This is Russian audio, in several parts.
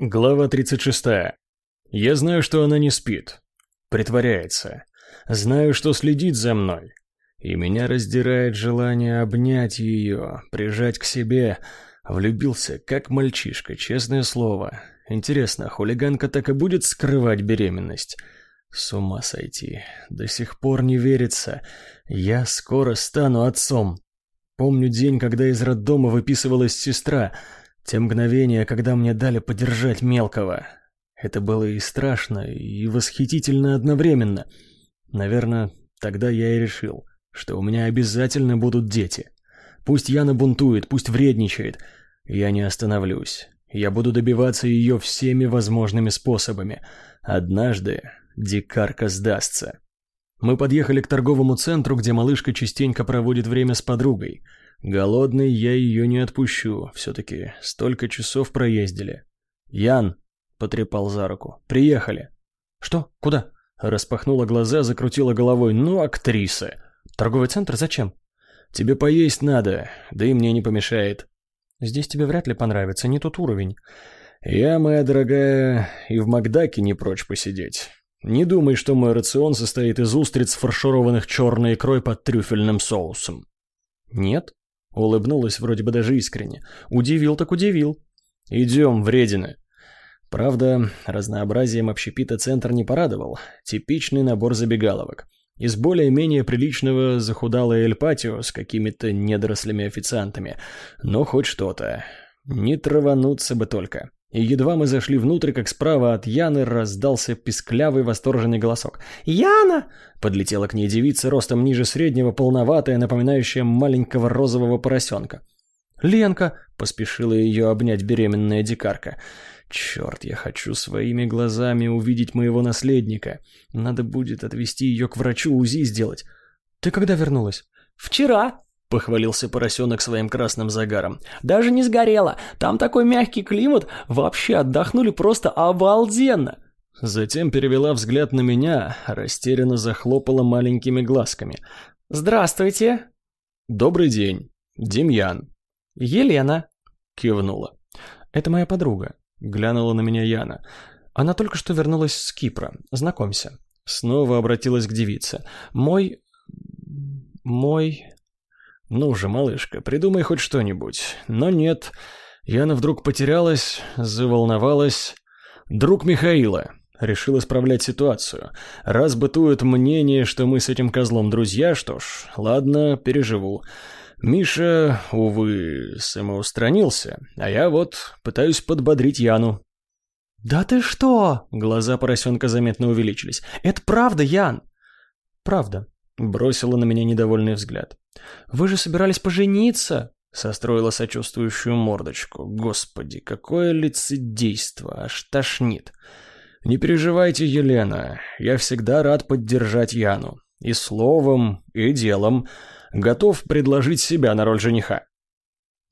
Глава 36. Я знаю, что она не спит. Притворяется. Знаю, что следит за мной. И меня раздирает желание обнять ее, прижать к себе. Влюбился, как мальчишка, честное слово. Интересно, хулиганка так и будет скрывать беременность? С ума сойти. До сих пор не верится. Я скоро стану отцом. Помню день, когда из роддома выписывалась сестра — те мгновения, когда мне дали подержать мелкого. Это было и страшно, и восхитительно одновременно. Наверное, тогда я и решил, что у меня обязательно будут дети. Пусть Яна бунтует, пусть вредничает. Я не остановлюсь. Я буду добиваться ее всеми возможными способами. Однажды дикарка сдастся. Мы подъехали к торговому центру, где малышка частенько проводит время с подругой – Голодный я ее не отпущу, все-таки столько часов проездили. «Ян!» — потрепал за руку. «Приехали!» «Что? Куда?» Распахнула глаза, закрутила головой. «Ну, актриса!» «Торговый центр? Зачем?» «Тебе поесть надо, да и мне не помешает». «Здесь тебе вряд ли понравится, не тот уровень». «Я, моя дорогая, и в Макдаке не прочь посидеть. Не думай, что мой рацион состоит из устриц, фаршированных черной икрой под трюфельным соусом». «Нет?» Улыбнулась вроде бы даже искренне. Удивил так удивил. Идем, вредины. Правда, разнообразием общепита центр не порадовал. Типичный набор забегаловок. Из более-менее приличного захудалое эльпатио с какими-то недорослями-официантами. Но хоть что-то. Не травануться бы только. И едва мы зашли внутрь, как справа от Яны раздался писклявый восторженный голосок. «Яна!» — подлетела к ней девица, ростом ниже среднего, полноватая, напоминающая маленького розового поросенка. «Ленка!» — поспешила ее обнять беременная дикарка. «Черт, я хочу своими глазами увидеть моего наследника. Надо будет отвезти ее к врачу, УЗИ сделать». «Ты когда вернулась?» «Вчера», — похвалился поросенок своим красным загаром. «Даже не сгорело. Там такой мягкий климат. Вообще отдохнули просто обалденно». Затем перевела взгляд на меня, растерянно захлопала маленькими глазками. «Здравствуйте». «Добрый день. Демьян». «Елена», — кивнула. «Это моя подруга», — глянула на меня Яна. «Она только что вернулась с Кипра. Знакомься». Снова обратилась к девице. «Мой... мой...» «Ну же, малышка, придумай хоть что-нибудь». Но нет. Яна вдруг потерялась, заволновалась. «Друг Михаила». Решил исправлять ситуацию. Раз бытует мнение, что мы с этим козлом друзья, что ж, ладно, переживу. Миша, увы, самоустранился, а я вот пытаюсь подбодрить Яну. «Да ты что?» Глаза поросенка заметно увеличились. «Это правда, Ян?» «Правда», — бросила на меня недовольный взгляд. «Вы же собирались пожениться!» Состроила сочувствующую мордочку. Господи, какое лицедейство, аж тошнит. Не переживайте, Елена, я всегда рад поддержать Яну. И словом, и делом. Готов предложить себя на роль жениха.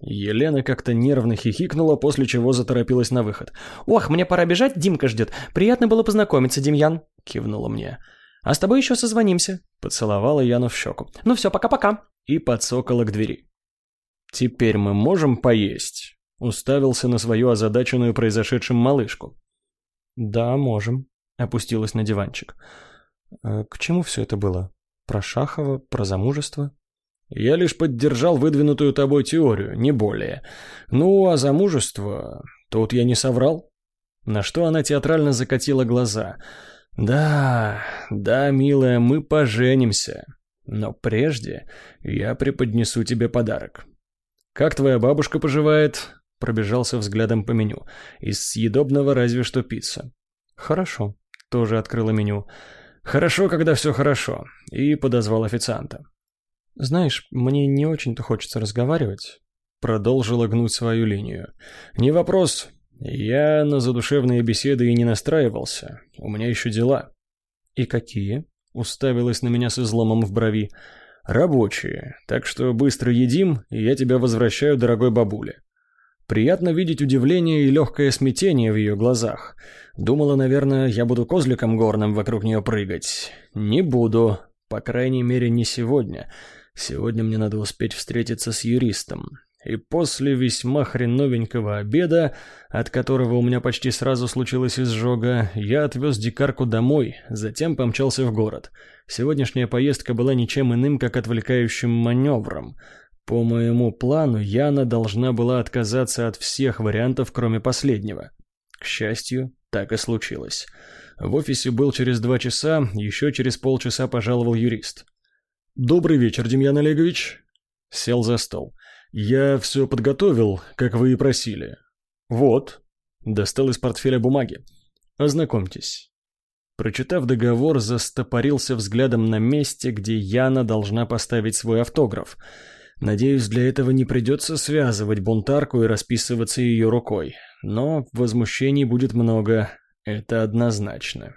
Елена как-то нервно хихикнула, после чего заторопилась на выход. «Ох, мне пора бежать, Димка ждет. Приятно было познакомиться, Демьян», — кивнула мне. «А с тобой еще созвонимся», — поцеловала Яну в щеку. «Ну все, пока-пока» и подсокала к двери. «Теперь мы можем поесть?» Уставился на свою озадаченную произошедшим малышку. «Да, можем», — опустилась на диванчик. «Э, «К чему все это было? Про Шахова, про замужество?» «Я лишь поддержал выдвинутую тобой теорию, не более. Ну, а замужество... Тут я не соврал?» На что она театрально закатила глаза. «Да, да, милая, мы поженимся. Но прежде я преподнесу тебе подарок. Как твоя бабушка поживает? Пробежался взглядом по меню. Из съедобного разве что пицца. Хорошо. Тоже открыла меню. Хорошо, когда все хорошо. И подозвал официанта. Знаешь, мне не очень-то хочется разговаривать. Продолжила гнуть свою линию. Не вопрос. Я на задушевные беседы и не настраивался. У меня еще дела. И какие? уставилась на меня с изломом в брови. «Рабочие, так что быстро едим, и я тебя возвращаю дорогой бабуле». Приятно видеть удивление и легкое смятение в ее глазах. Думала, наверное, я буду козликом горным вокруг нее прыгать. Не буду. По крайней мере, не сегодня. Сегодня мне надо успеть встретиться с юристом. И после весьма хреновенького обеда, от которого у меня почти сразу случилась изжога, я отвез дикарку домой, затем помчался в город. Сегодняшняя поездка была ничем иным, как отвлекающим маневром. По моему плану, Яна должна была отказаться от всех вариантов, кроме последнего. К счастью, так и случилось. В офисе был через два часа, еще через полчаса пожаловал юрист. «Добрый вечер, Демьян Олегович». Сел за стол. «Я все подготовил, как вы и просили». «Вот». Достал из портфеля бумаги. «Ознакомьтесь». Прочитав договор, застопорился взглядом на месте, где Яна должна поставить свой автограф. Надеюсь, для этого не придется связывать бунтарку и расписываться ее рукой. Но возмущений будет много, это однозначно.